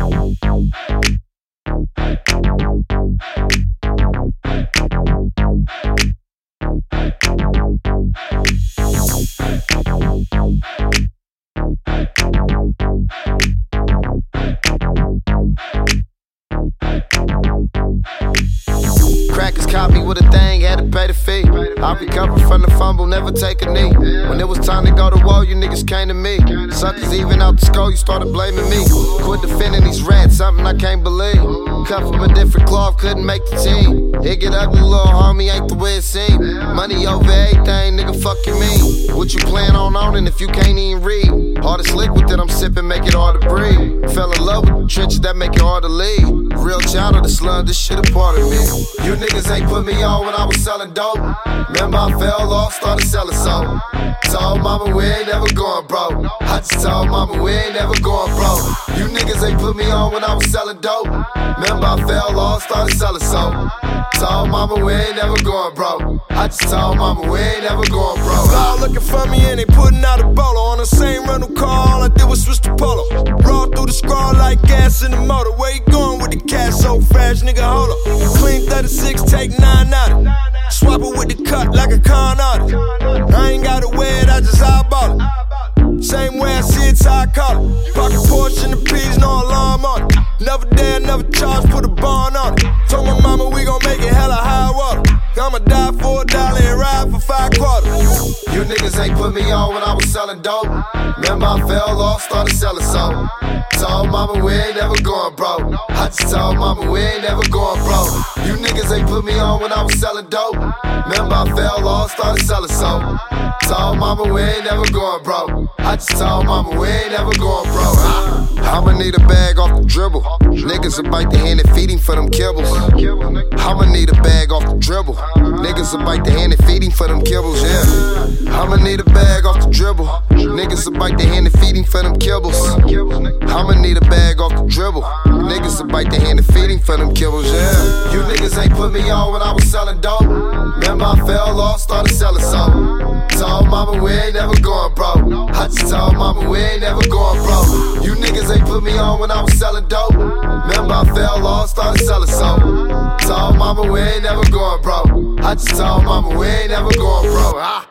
Hey! Crackers caught me with a thing, had to pay the fee. I recovered from the fumble, never take a knee. When it was time to go to war, you niggas came to me. Suckers even out the skull, you started blaming me. Quit defending these rats, something I can't believe. Cut from a different cloth, couldn't make the team. It get ugly, little homie, ain't the way it seem. Money over everything, nigga, fuck you mean. What you plan on owning if you can't even read? Hardest liquid that I'm sipping make it hard to breathe. Fell in love with the trenches that make it hard to leave. Real child of the slum, this shit a part of me. You niggas ain't put me on when I was selling dope. Remember I fell off, started selling soap. Told mama we ain't never going broke. I just told mama we ain't never going broke. You niggas ain't put me on when I was selling dope. Remember I fell off, started selling soap. Told mama we ain't never going broke. I just told mama we ain't never going broke. All looking for me and they putting out a bolo on the same rental car. All I did was switch to polo. Raw through the scroll like gas in the motor. Where with the cash so fast, nigga? Hold up. Clean 36, take nine out it. Swap it with the cut like a con artist. I ain't gotta wear it, I just eyeball it. Same way I see it's how I call it. Pocket portion the peas, no alarm on it. Never dare, never charge, put a bond on it. Told my mama we gon' make it hella high water. I'ma die for a dollar and ride for five quarters. You niggas ain't put me on when I was selling dope. Remember I fell off, started selling soap. Told mama we ain't never going broke. I just told mama we ain't never going broke. You niggas ain't put me on when I was selling dope. Remember I fell off, started selling soap. Told mama we ain't never going broke. I just told mama we ain't never going broke. I'ma need a bag off the dribble. Niggas will bite the hand and feed him for them kibbles. I'ma need a bag off the dribble. Niggas will bite the hand and feed him for them kibbles, yeah. I'ma need a bag off the dribble. Niggas will bite the hand and feed him for them kibbles. I'ma need a bag off the dribble. Niggas will bite the hand and feed him for them kibbles, yeah. You niggas ain't put me on when I was selling dope. Remember I fell off, started selling soap. Told mama we ain't never going broke. I Remember I fell off, started selling soap. Told mama we ain't never going broke. I just told mama we ain't never going broke. Ah.